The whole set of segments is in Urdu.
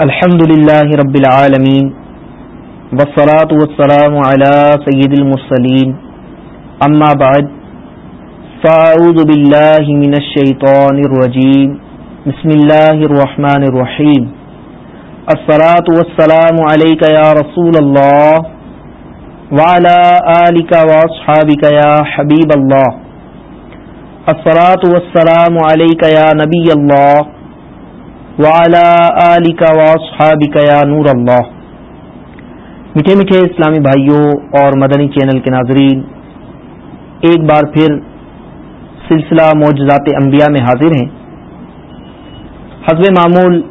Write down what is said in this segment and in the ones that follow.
الحمد لله رب العالمين والصلاة والسلام على سيد المرسلين أما بعد فأعوذ بالله من الشيطان الرجيم بسم الله الرحمن الرحيم الصلاة والسلام عليك يا رسول الله وعلى آلك وأصحابك يا حبيب الله الصلاة والسلام عليك يا نبي الله وعلى آلك وأصحابك يا نور الله. میٹھے میٹھے اسلامی بھائیوں اور مدنی چینل کے ناظرین، ایک بار پھر سلسلہ معجزات انبیاء میں حاضر ہیں۔ حزب معمول،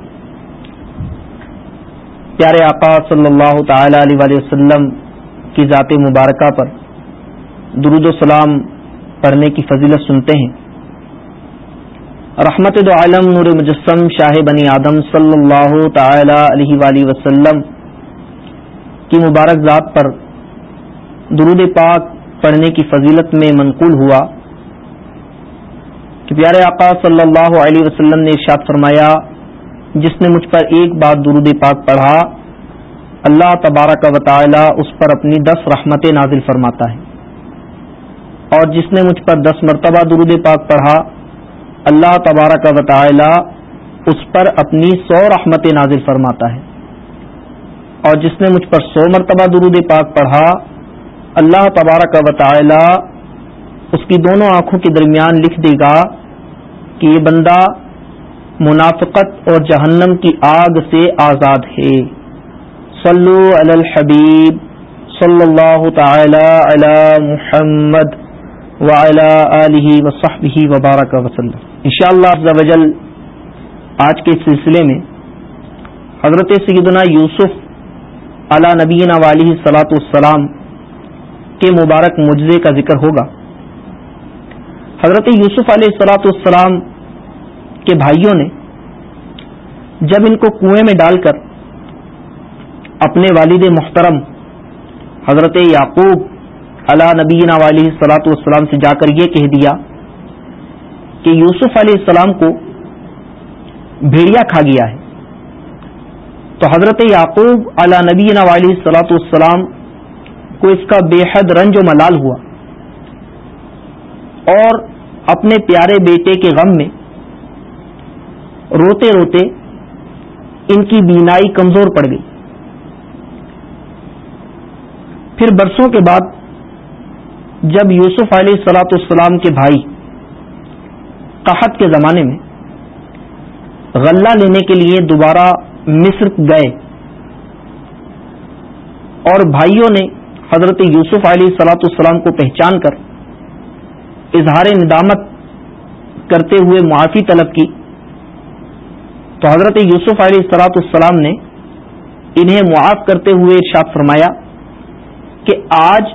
پیارے آقا صلی اللہ تعالی علیہ وسلم کی ذات مبارکہ پر درود و سلام پڑھنے کی فضیلت سنتے ہیں۔ رحمت دو عالم نور مجسم شاہ بنی آدم صلی اللہ تعالی علیہ وآلہ وسلم کی مبارک ذات پر درود پاک پڑھنے کی فضیلت میں منقول ہوا کہ پیارے آقا صلی اللہ علیہ وسلم نے ارشاد فرمایا، جس نے مجھ پر ایک بار درود پاک پڑھا، اللہ تبارک و تعالی اس پر اپنی دس رحمتیں نازل فرماتا ہے۔ اور جس نے مجھ پر دس مرتبہ درود پاک پڑھا اللہ تبارک و تعالی اس پر اپنی سو رحمت نازل فرماتا ہے۔ اور جس نے مجھ پر سو مرتبہ درود پاک پڑھا، اللہ تبارک و تعالی اس کی دونوں آنکھوں کے درمیان لکھ دے گا کہ یہ بندہ منافقت اور جہنم کی آگ سے آزاد ہے۔ صلو علی الحبیب صلی اللہ تعالی علی محمد وعلی وصحبہ وبارک وسلم انشاءاللہ شاء اللہ آج کے سلسلے میں حضرت سیدنا یوسف علی نبینا والی سلاۃ السلام کے مبارک مجزے کا ذکر ہوگا۔ حضرت یوسف علیہ السلاۃ السلام کے بھائیوں نے جب ان کو کنویں میں ڈال کر اپنے والد محترم حضرت یعقوب علی نبینا والی سلاۃ والسلام سے جا کر یہ کہہ دیا کہ یوسف علیہ السلام کو بھیڑیا کھا گیا ہے۔ تو حضرت یعقوب علی نبی علیہ سلاۃ السلام کو اس کا بے حد رنج و ملال ہوا۔ اور اپنے پیارے بیٹے کے غم میں روتے روتے ان کی بینائی کمزور پڑ گئی۔ پھر برسوں کے بعد جب یوسف علیہ سلاۃ السلام کے بھائی قحط کے زمانے میں غلہ لینے کے لیے دوبارہ مصر گئے اور بھائیوں نے حضرت یوسف علیہ سلاۃ السلام کو پہچان کر اظہار ندامت کرتے ہوئے معافی طلب کی تو حضرت یوسف علیہ سلاۃ السلام نے انہیں معاف کرتے ہوئے ارشاد فرمایا کہ آج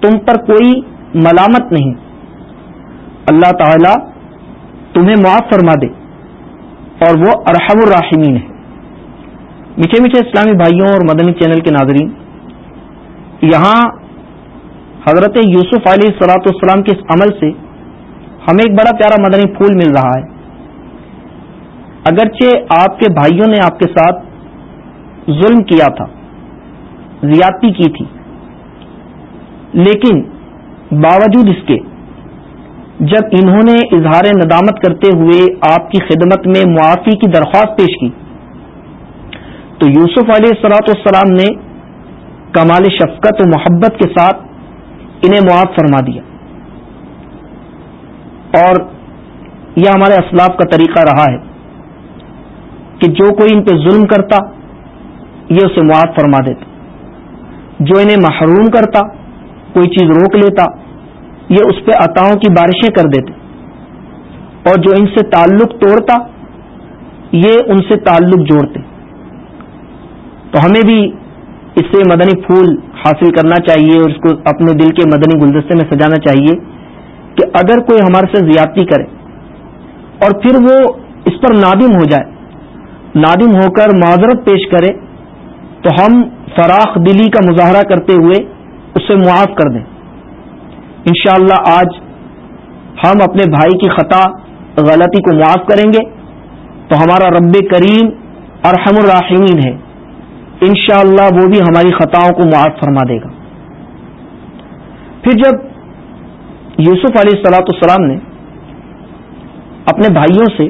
تم پر کوئی ملامت نہیں۔ اللہ تعالی تمہیں معاف فرما دے۔ اور وہ ارحم الراحمین ہے۔ میٹھے میٹھے اسلامی بھائیوں اور مدنی چینل کے ناظرین، یہاں حضرت یوسف علیہ سلاۃ السلام کے اس عمل سے ہمیں ایک بڑا پیارا مدنی پھول مل رہا ہے۔ اگرچہ آپ کے بھائیوں نے آپ کے ساتھ ظلم کیا تھا، زیادتی کی تھی، لیکن باوجود اس کے جب انہوں نے اظہار ندامت کرتے ہوئے آپ کی خدمت میں معافی کی درخواست پیش کی، تو یوسف علیہ السلاۃ والسلام نے کمال شفقت و محبت کے ساتھ انہیں معاف فرما دیا۔ اور یہ ہمارے اسلاف کا طریقہ رہا ہے کہ جو کوئی ان پہ ظلم کرتا، یہ اسے معاف فرما دیتا۔ جو انہیں محروم کرتا، کوئی چیز روک لیتا یہ اس پہ عطاؤں کی بارشیں کر دیتے اور جو ان سے تعلق توڑتا یہ ان سے تعلق جوڑتے تو ہمیں بھی اس سے مدنی پھول حاصل کرنا چاہیے اور اس کو اپنے دل کے مدنی گلدستے میں سجانا چاہیے کہ اگر کوئی ہمارے سے زیادتی کرے اور پھر وہ اس پر نادم ہو جائے، نادم ہو کر معذرت پیش کرے، تو ہم فراخ دلی کا مظاہرہ کرتے ہوئے اسے معاف کر دیں۔ انشاءاللہ آج ہم اپنے بھائی کی خطا غلطی کو معاف کریں گے تو ہمارا رب کریم ارحم الراحمین ہے۔ انشاءاللہ اللہ وہ بھی ہماری خطاؤں کو معاف فرما دے گا۔ پھر جب یوسف علیہ السلاۃ السلام نے اپنے بھائیوں سے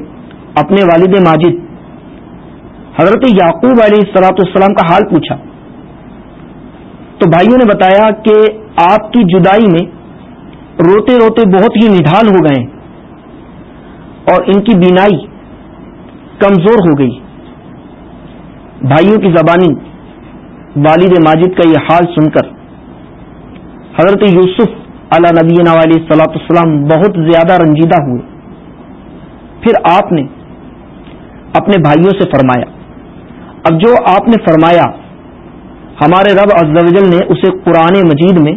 اپنے والد ماجد حضرت یعقوب علیہ السلاۃ السلام کا حال پوچھا تو بھائیوں نے بتایا کہ آپ کی جدائی میں روتے روتے بہت ہی نڈھال ہو گئے اور ان کی بینائی کمزور ہو گئی۔ بھائیوں کی زبانی والد ماجد کا یہ حال سن کر حضرت یوسف علی نبی علیہ صلاۃ السلام بہت زیادہ رنجیدہ ہوئے۔ پھر آپ نے اپنے بھائیوں سے فرمایا۔ اب جو آپ نے فرمایا، ہمارے رب ازل نے اسے قرآن مجید میں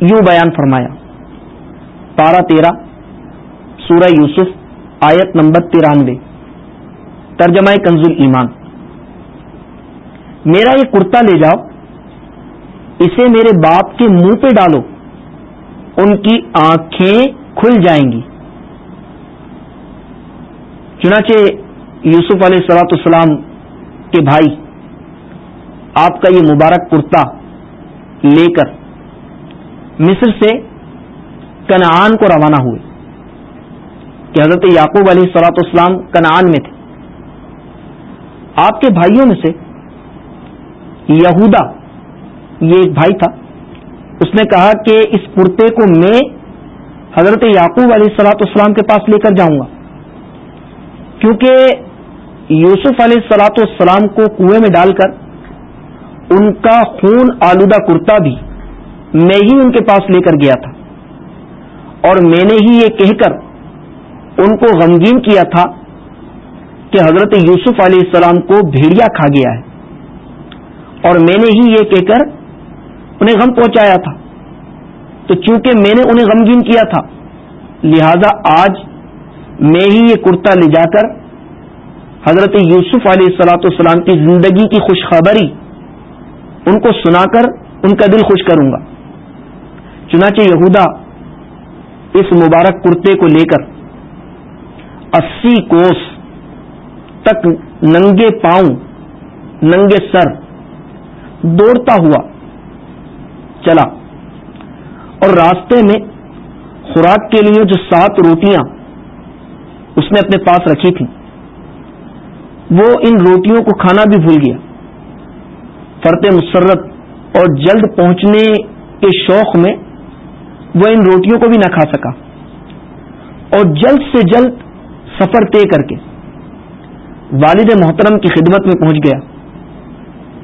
یوں بیان فرمایا۔ پارہ تیرہ، سورہ یوسف، آیت نمبر ترانوے۔ ترجمہ کنزول ایمان۔ میرا یہ کرتا لے جاؤ، اسے میرے باپ کے منہ پہ ڈالو، ان کی آنکھیں کھل جائیں گی۔ چنانچہ یوسف علیہ السلاۃ السلام کے بھائی، آپ کا یہ مبارک کرتا لے کر مصر سے کنعان کو روانہ ہوئے، کہ حضرت یعقوب علیہ سلاۃ اسلام کنعان میں تھے۔ آپ کے بھائیوں میں سے یہودا، یہ ایک بھائی تھا، اس نے کہا کہ اس کرتے کو میں حضرت یعقوب علیہ السلاۃ اسلام کے پاس لے کر جاؤں گا، کیونکہ یوسف علیہ السلاۃ والسلام کو کنویں میں ڈال کر ان کا خون آلودہ کرتا بھی میں ہی ان کے پاس لے کر گیا تھا۔ اور میں نے ہی یہ کہہ کر ان کو غمگین کیا تھا کہ حضرت یوسف علیہ السلام کو بھیڑیا کھا گیا ہے۔ اور میں نے ہی یہ کہہ کر انہیں غم پہنچایا تھا۔ تو چونکہ میں نے انہیں غمگین کیا تھا، لہذا آج میں ہی یہ کرتا لے جا کر حضرت یوسف علیہ السلاۃ السلام کی زندگی کی خوشخبری ان کو سنا کر ان کا دل خوش کروں گا۔ چنانچہ یہودا اس مبارک کرتے کو لے کر اسی کوس تک ننگے پاؤں، ننگے سر دوڑتا ہوا چلا۔ اور راستے میں خوراک کے لیے جو سات روٹیاں اس نے اپنے پاس رکھی تھیں، وہ ان روٹیوں کو کھانا بھی بھول گیا۔ فرت مسرت اور جلد پہنچنے کے شوق میں وہ ان روٹیوں کو بھی نہ کھا سکا۔ اور جلد سے جلد سفر طے کر کے والد محترم کی خدمت میں پہنچ گیا۔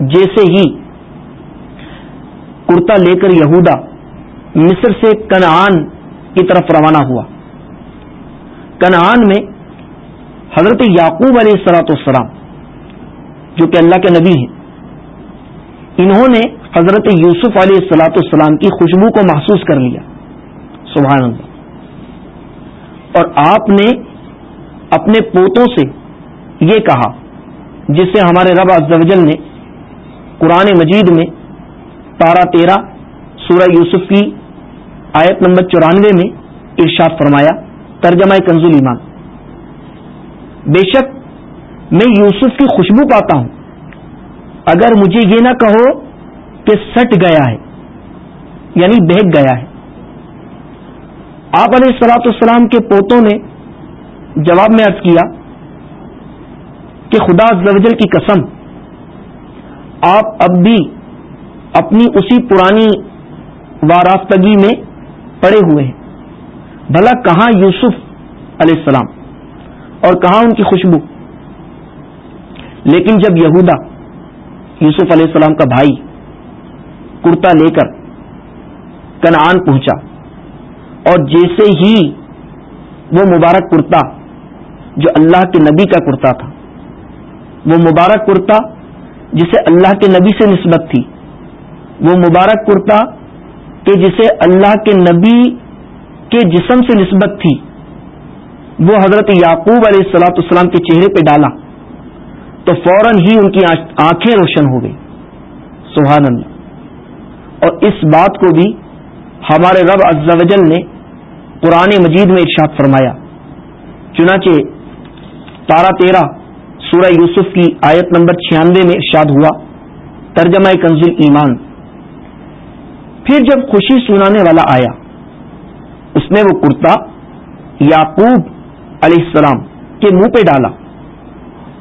جیسے ہی کرتا لے کر یہودا مصر سے کنعان کی طرف روانہ ہوا۔ کنعان میں حضرت یعقوب علیہ السلاۃ السلام جو کہ اللہ کے نبی ہیں، انہوں نے حضرت یوسف علیہ السلاۃ السلام کی خوشبو کو محسوس کر لیا۔ سبحان اللہ۔ اور آپ نے اپنے پوتوں سے یہ کہا، جس سے ہمارے رب ازل نے قرآن مجید میں تارا تیرہ، سورہ یوسف کی آیت نمبر چورانوے میں ارشاد فرمایا، ترجمہ کنزول ایمان۔ بے شک میں یوسف کی خوشبو پاتا ہوں۔ اگر مجھے یہ نہ کہو کہ سٹ گیا ہے یعنی بہک گیا ہے آپ علیہ السلاۃ السلام کے پوتوں نے جواب میں عرض کیا کہ خدا زوجل کی قسم، آپ اب بھی اپنی اسی پرانی وارافتگی میں پڑے ہوئے ہیں۔ بھلا کہاں یوسف علیہ السلام اور کہاں ان کی خوشبو؟ لیکن جب یہودا یوسف علیہ السلام کا بھائی کرتا لے کر کنعان پہنچا اور جیسے ہی وہ مبارک کرتا جو اللہ کے نبی کا کرتا تھا، وہ مبارک کرتا جسے اللہ کے نبی سے نسبت تھی، وہ مبارک کرتا کہ جسے اللہ کے نبی کے جسم سے نسبت تھی، وہ حضرت یعقوب علیہ السلاۃ السلام کے چہرے پہ ڈالا تو فوراً ہی ان کی آنکھیں روشن ہو گئی سبحان اللہ۔ اور اس بات کو بھی ہمارے رب وجل نے قرآن مجید میں ارشاد فرمایا۔ چنانچہ تارا تیرہ سورہ یوسف کی آیت نمبر چھیانوے میں ارشاد ہوا۔ ترجمہ کنزل ایمان۔ پھر جب خوشی سنانے والا آیا، اس نے وہ کرتا یعقوب علیہ السلام کے منہ پہ ڈالا۔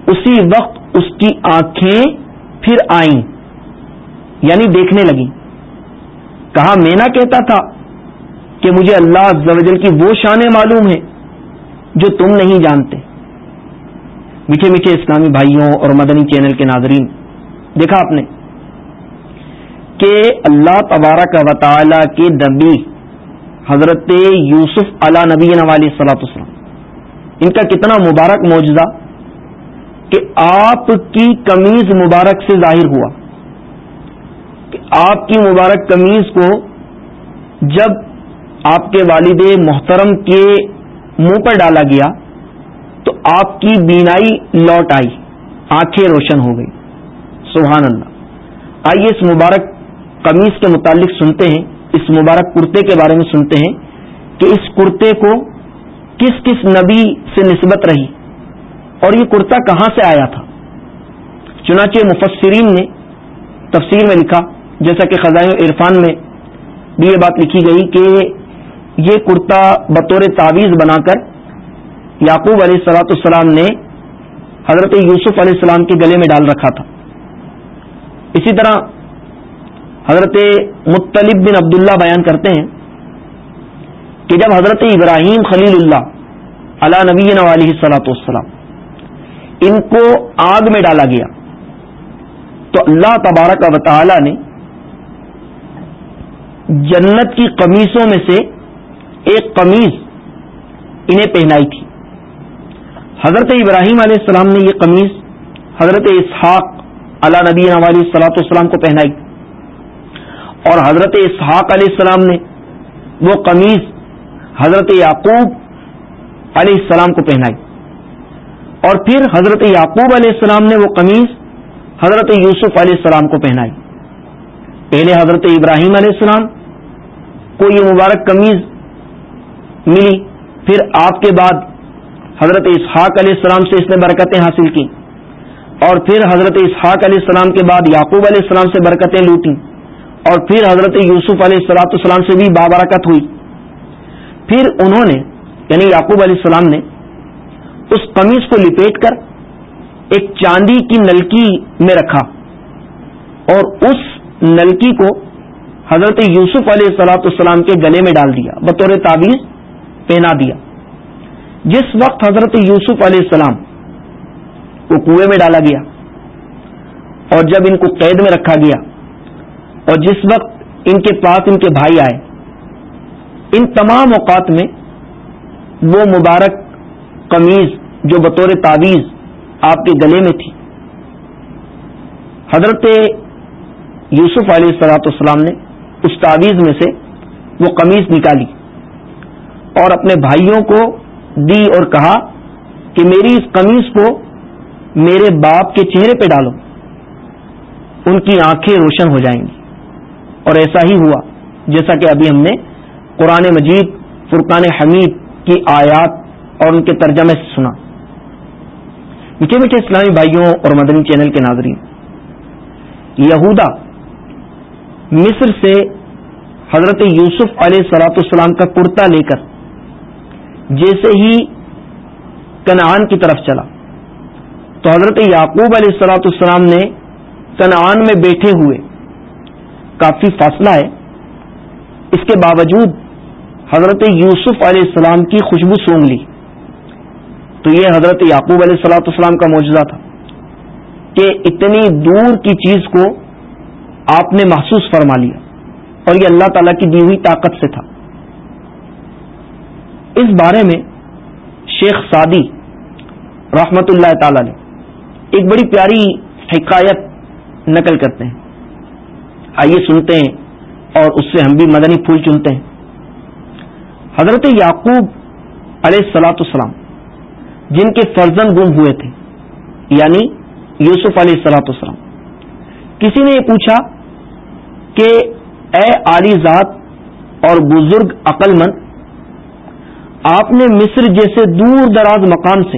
اسی وقت اس کی آنکھیں پھر آئیں یعنی دیکھنے لگی کہا، میں نہ کہتا تھا کہ مجھے اللہ زوجل کی وہ شانیں معلوم ہیں جو تم نہیں جانتے۔ میٹھے میٹھے اسلامی بھائیوں اور مدنی چینل کے ناظرین، دیکھا آپ نے کہ اللہ تبارہ کا وطالعہ کے دبی حضرت یوسف علا نبی نوالی صلاح السلام ان کا کتنا مبارک معجزہ کہ آپ کی کمیز مبارک سے ظاہر ہوا۔ کہ آپ کی مبارک کمیز کو جب آپ کے والد محترم کے منہ پر ڈالا گیا تو آپ کی بینائی لوٹ آئی، آنکھیں روشن ہو گئی سبحان اللہ۔ آئیے اس مبارک قمیص کے متعلق سنتے ہیں، اس مبارک کرتے کے بارے میں سنتے ہیں کہ اس کرتے کو کس کس نبی سے نسبت رہی اور یہ کرتا کہاں سے آیا تھا؟ چنانچہ مفسرین نے تفسیر میں لکھا، جیسا کہ خزائن عرفان میں بھی یہ بات لکھی گئی کہ یہ کرتا بطور تعویذ بنا کر یعقوب علیہ السلاۃ السلام نے حضرت یوسف علیہ السلام کے گلے میں ڈال رکھا تھا۔ اسی طرح حضرت مطلب بن عبداللہ بیان کرتے ہیں کہ جب حضرت ابراہیم خلیل اللہ علا نبی علیہ صلاۃ والسلام ان کو آگ میں ڈالا گیا، تو اللہ تبارک و تعالی نے جنت کی قمیصوں میں سے ایک قمیض انہیں پہنائی تھی۔ حضرت ابراہیم علیہ السلام نے یہ قمیض حضرت اسحاق علا نبی علیہ صلاۃ السلام کو پہنائی۔ اور حضرت اسحاق علیہ السلام نے وہ قمیض حضرت یعقوب علیہ السلام کو پہنائی۔ اور پھر حضرت یعقوب علیہ السلام نے وہ قمیض حضرت یوسف علیہ السلام کو پہنائی۔ پہلے حضرت ابراہیم علیہ السلام کو یہ مبارک قمیض ملی۔ پھر آپ کے بعد حضرت اسحاق علیہ السلام سے اس نے برکتیں حاصل کی اور پھر حضرت اسحاق علیہ السلام کے بعد یعقوب علیہ السلام سے برکتیں لوٹی اور پھر حضرت یوسف علیہ السلاۃ السلام سے بھی بابرکت ہوئی۔ پھر انہوں نے یعنی یعقوب علیہ السلام نے، اس قمیض کو لپیٹ کر ایک چاندی کی نلکی میں رکھا۔ اور اس نلکی کو حضرت یوسف علیہ السلاۃ السلام کے گلے میں ڈال دیا۔ بطور تعویذ پہنا دیا۔ جس وقت حضرت یوسف علیہ السلام کو کنویں میں ڈالا گیا اور جب ان کو قید میں رکھا گیا اور جس وقت ان کے پاس ان کے بھائی آئے، ان تمام اوقات میں وہ مبارک قمیض جو بطور تعویذ آپ کے گلے میں تھی۔ حضرت یوسف علیہ السلاۃ السلام نے اس تعویذ میں سے وہ قمیض نکالی۔ اور اپنے بھائیوں کو دی اور کہا کہ میری اس قمیض کو میرے باپ کے چہرے پہ ڈالو، ان کی آنکھیں روشن ہو جائیں گی۔ اور ایسا ہی ہوا، جیسا کہ ابھی ہم نے قرآن مجید، فرقان حمید کی آیات اور ان کے ترجمے سے سنا۔ میٹھے میٹھے اسلامی بھائیوں اور مدنی چینل کے ناظرین، یہودا مصر سے حضرت یوسف علیہ سلاۃ السلام کا کرتا لے کر جیسے ہی کنعان کی طرف چلا، تو حضرت یعقوب علیہ السلاۃ السلام نے کنعان میں بیٹھے ہوئے، کافی فاصلہ ہے، اس کے باوجود حضرت یوسف علیہ السلام کی خوشبو سونگ لی۔ تو یہ حضرت یعقوب علیہ السلاۃ السلام کا معجزہ تھا کہ اتنی دور کی چیز کو آپ نے محسوس فرما لیا اور یہ اللہ تعالی کی دی ہوئی طاقت سے تھا۔ اس بارے میں شیخ سعدی رحمت اللہ تعالی نے ایک بڑی پیاری حکایت نقل کرتے ہیں۔ آئیے سنتے ہیں اور اس سے ہم بھی مدنی پھول چنتے ہیں۔ حضرت یعقوب علیہ السلاۃ السلام جن کے فرزن گم ہوئے تھے یعنی یوسف علیہ السلاۃ السلام کسی نے یہ پوچھا کہ اے علی ذات اور بزرگ عقل مند آپ نے مصر جیسے دور دراز مقام سے،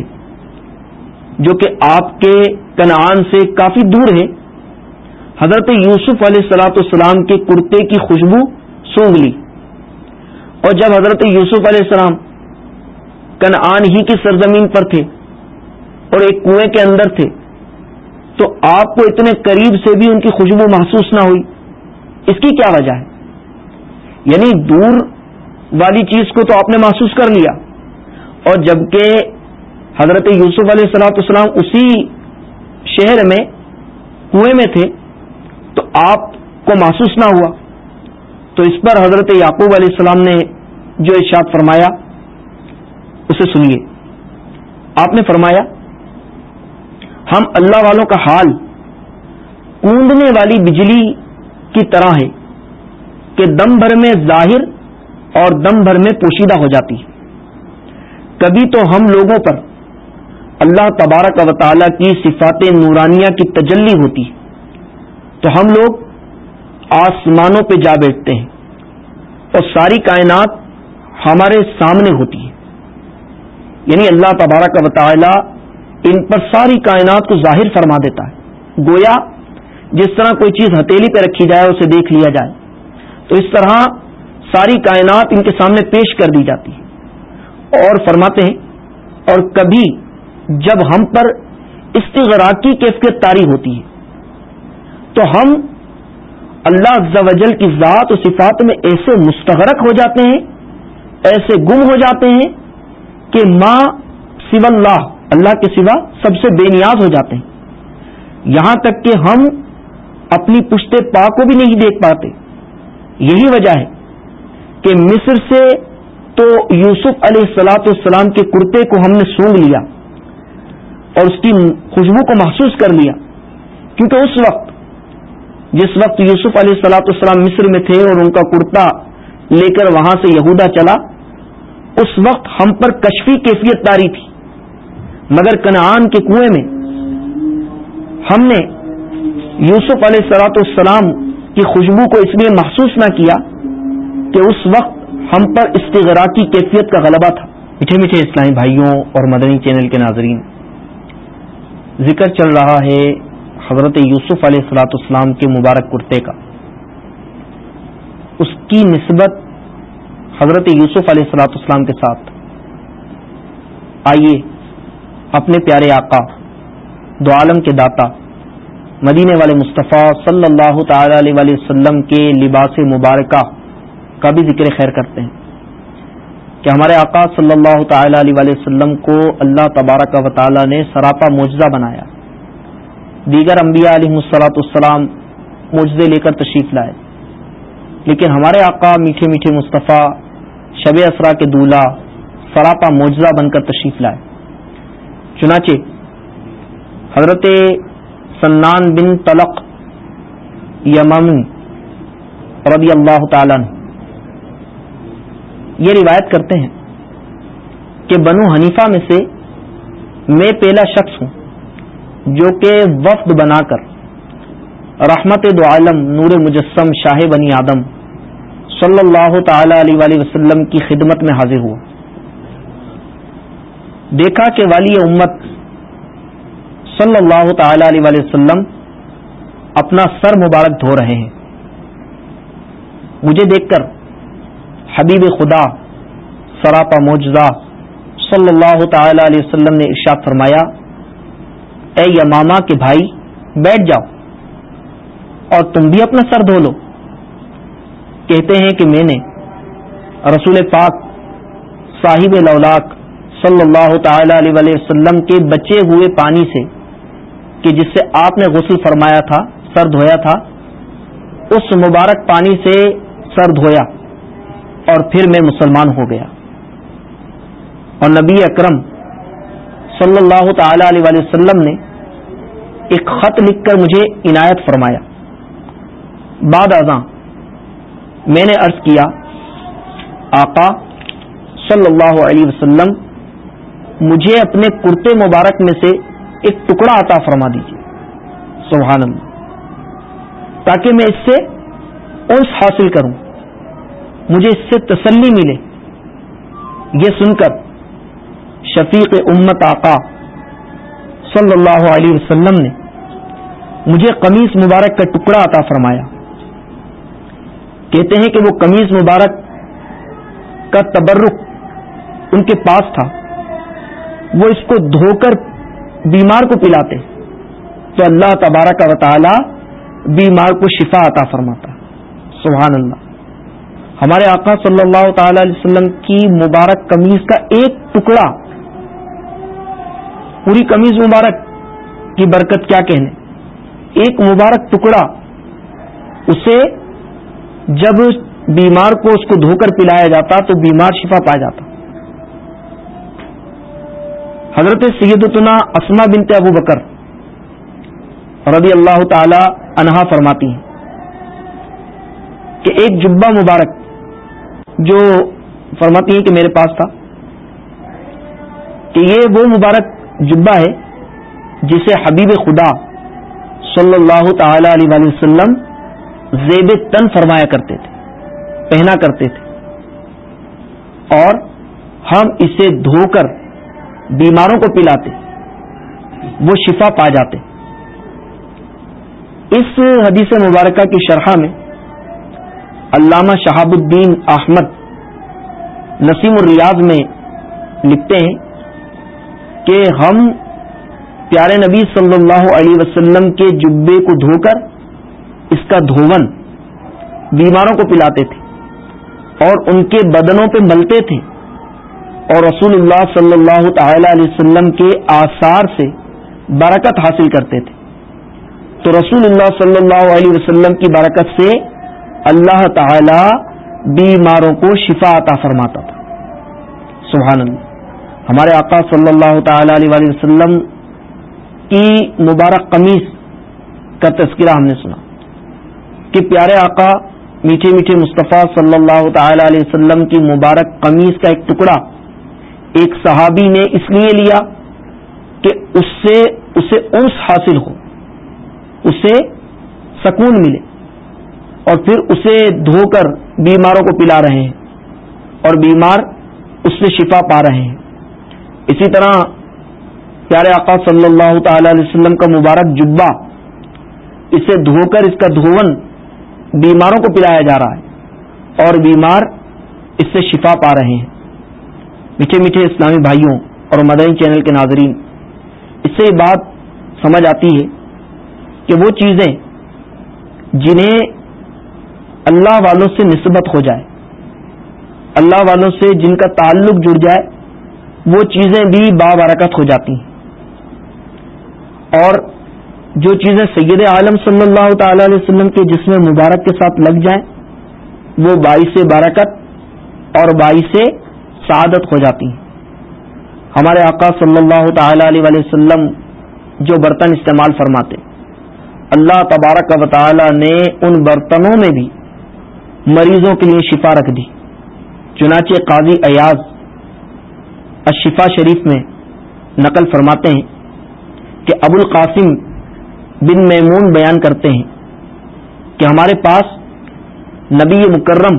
جو کہ آپ کے کنعان سے کافی دور ہے، حضرت یوسف علیہ السلاۃ السلام کے کرتے کی خوشبو سونگ لی۔ اور جب حضرت یوسف علیہ السلام کنعان ہی کی سرزمین پر تھے اور ایک کنویں کے اندر تھے، تو آپ کو اتنے قریب سے بھی ان کی خوشبو محسوس نہ ہوئی۔ اس کی کیا وجہ ہے؟ یعنی دور والی چیز کو تو آپ نے محسوس کر لیا۔ اور جبکہ حضرت یوسف علیہ السلاۃ السلام اسی شہر میں کنویں میں تھے، تو آپ کو محسوس نہ ہوا۔ تو اس پر حضرت یعقوب علیہ السلام نے جو ارشاد فرمایا، اسے سنیے۔ آپ نے فرمایا، ہم اللہ والوں کا حال کوندنے والی بجلی کی طرح ہے کہ دم بھر میں ظاہر اور دم بھر میں پوشیدہ ہو جاتی کبھی تو ہم لوگوں پر اللہ تبارک و تعالی کی صفات نورانیہ کی تجلی ہوتی تو ہم لوگ آسمانوں پہ جا بیٹھتے ہیں اور ساری کائنات ہمارے سامنے ہوتی ہے۔ یعنی اللہ تبارک و تعالی ان پر ساری کائنات کو ظاہر فرما دیتا ہے۔ گویا جس طرح کوئی چیز ہتیلی پہ رکھی جائے، اسے دیکھ لیا جائے۔ تو اس طرح ساری کائنات ان کے سامنے پیش کر دی جاتی ہے۔ اور فرماتے ہیں، اور کبھی جب ہم پر استغراقی کیفیت تاری ہوتی ہے، تو ہم اللہ وجل کی ذات و صفات میں ایسے مستغرق ہو جاتے ہیں، ایسے گم ہو جاتے ہیں کہ ماں سو اللہ اللہ کے سوا سب سے بے نیاز ہو جاتے ہیں۔ یہاں تک کہ ہم اپنی پشتے پا کو بھی نہیں دیکھ پاتے۔ یہی وجہ ہے کہ مصر سے تو یوسف علیہ السلاۃ السلام کے کرتے کو ہم نے سونگ لیا اور اس کی خوشبو کو محسوس کر لیا کیونکہ اس وقت جس وقت یوسف علیہ السلاۃ السلام مصر میں تھے اور ان کا کرتا لے کر وہاں سے یہودا چلا، اس وقت ہم پر کشفی کیفیت تاری تھی۔ مگر کنعان کے کنویں میں ہم نے یوسف علیہ سلاۃ السلام کی خوشبو کو اس لیے محسوس نہ کیا کہ اس وقت ہم پر استغرا کی کیفیت کا غلبہ تھا۔ میٹھے میٹھے اسلامی بھائیوں اور مدنی چینل کے ناظرین، ذکر چل رہا ہے حضرت یوسف علیہ السلاۃ السلام کے مبارک کرتے کا۔ اس کی نسبت حضرت یوسف علیہ السلاۃ السلام کے ساتھ۔ آئیے اپنے پیارے آقا، دو عالم کے داتا، مدینے والے مصطفیٰ صلی اللہ تعالی علیہ وسلم کے لباس مبارکہ کا بھی ذکر خیر کرتے ہیں۔ کہ ہمارے آقا صلی اللہ تعالی علیہ وسلم کو اللہ تبارک و تعالی نے سراپا معجزہ بنایا۔ دیگر انبیاء علیہ السلاۃ السلام معجزے لے کر تشریف لائے۔ لیکن ہمارے آقا میٹھے میٹھے مصطفیٰ، شب اسرا کے دولہ سراپا معجزہ بن کر تشریف لائے۔ چنانچہ حضرت سنان بن طلق یمن رضی اللہ تعالی یہ روایت کرتے ہیں کہ بنو حنیفہ میں سے میں پہلا شخص ہوں جو کہ وفد بنا کر رحمت دو عالم نور مجسم شاہ بنی آدم صلی اللہ تعالی علیہ وسلم کی خدمت میں حاضر ہوا۔ دیکھا کہ والی امت صلی اللہ تعالی علیہ وسلم اپنا سر مبارک دھو رہے ہیں۔ مجھے دیکھ کر حبیب خدا، سراپا موجزہ صلی اللہ تعالی علیہ وسلم نے ارشاد فرمایا، اے یماما کے بھائی، بیٹھ جاؤ اور تم بھی اپنا سر دھو لو۔ کہتے ہیں کہ میں نے رسول پاک صاحب لولاک صلی اللہ تعالی علیہ وسلم کے بچے ہوئے پانی سے، کہ جس سے آپ نے غسل فرمایا تھا، سر دھویا تھا، اس مبارک پانی سے سر دھویا۔ اور پھر میں مسلمان ہو گیا۔ اور نبی اکرم صلی اللہ تعالی علیہ وسلم نے ایک خط لکھ کر مجھے عنایت فرمایا۔ بعد ازاں میں نے عرض کیا، آقا صلی اللہ علیہ وسلم، مجھے اپنے کرتے مبارک میں سے ایک ٹکڑا عطا فرما دیجیے سبحان اللہ۔ تاکہ میں اس سے انس حاصل کروں۔ مجھے اس سے تسلی ملے۔ یہ سن کر شفیق امت آقا صلی اللہ علیہ وسلم نے مجھے قمیص مبارک کا ٹکڑا عطا فرمایا۔ کہتے ہیں کہ وہ قمیص مبارک کا تبرک ان کے پاس تھا۔ وہ اس کو دھو کر بیمار کو پلاتے۔ تو اللہ تبارک کا تعالی بیمار کو شفا عطا فرماتا۔ سبحان اللہ۔ ہمارے آقا صلی اللہ تعالی علیہ وسلم کی مبارک قمیض کا ایک ٹکڑا، پوری قمیض مبارک کی برکت کیا کہنے؟ ایک مبارک ٹکڑا، اسے جب بیمار کو اس کو دھو کر پلایا جاتا تو بیمار شفا پا جاتا۔ حضرت سیدتنا اسما بنت ابو بکر رضی اللہ تعالی انہا فرماتی ہیں کہ ایک جبہ مبارک جو فرماتی ہیں کہ میرے پاس تھا، کہ یہ وہ مبارک جبہ ہے جسے حبیب خدا صلی اللہ تعالی علیہ وسلم زیب تن فرمایا کرتے تھے، پہنا کرتے تھے۔ اور ہم اسے دھو کر بیماروں کو پلاتے، وہ شفا پا جاتے۔ اس حدیث مبارکہ کی شرح میں علامہ شہاب الدین احمد نسیم الریاض میں لکھتے ہیں کہ ہم پیارے نبی صلی اللہ علیہ وسلم کے جبے کو دھو کر اس کا دھون بیماروں کو پلاتے تھے اور ان کے بدنوں پہ ملتے تھے اور رسول اللہ صلی اللہ تعالی علیہ وسلم کے آثار سے برکت حاصل کرتے تھے تو رسول اللہ صلی اللہ علیہ وسلم کی برکت سے اللہ تعالی بیماروں کو شفا عطا فرماتا تھا۔ سبحان اللہ۔ ہمارے آقا صلی اللہ تعالی علیہ وسلم کی مبارک قمیص کا تذکرہ ہم نے سنا۔ کہ پیارے آقا میٹھے میٹھے مصطفیٰ صلی اللہ تعالی علیہ وسلم کی مبارک قمیص کا ایک ٹکڑا ایک صحابی نے اس لیے لیا کہ اس سے، اسے انس حاصل ہو، اسے سکون ملے۔ اور پھر اسے دھو کر بیماروں کو پلا رہے ہیں اور بیمار اس سے شفا پا رہے ہیں۔ اسی طرح پیارے آقا صلی اللہ تعالی علیہ وسلم کا مبارک جبا اسے دھو کر اس کا دھون بیماروں کو پلایا جا رہا ہے اور بیمار اس سے شفا پا رہے ہیں۔ میٹھے میٹھے اسلامی بھائیوں اور مدنی چینل کے ناظرین، اس سے یہ بات سمجھ آتی ہے کہ وہ چیزیں جنہیں اللہ والوں سے نسبت ہو جائے۔ اللہ والوں سے جن کا تعلق جڑ جائے، وہ چیزیں بھی بابرکت ہو جاتی ہیں۔ اور جو چیزیں سید عالم صلی اللہ تعالی علیہ وسلم کے جسم مبارک کے ساتھ لگ جائیں، وہ باعث برکت اور باعث سعادت ہو جاتی ہیں۔ ہمارے آقا صلی اللہ تعالی علیہ وسلم جو برتن استعمال فرماتے، اللہ تبارک و تعالی نے ان برتنوں میں بھی مریضوں کے لیے شفا رکھ دی۔ چنانچہ قاضی ایاز اشفا شریف میں نقل فرماتے ہیں کہ ابو القاسم بن میمون بیان کرتے ہیں کہ ہمارے پاس نبی مکرم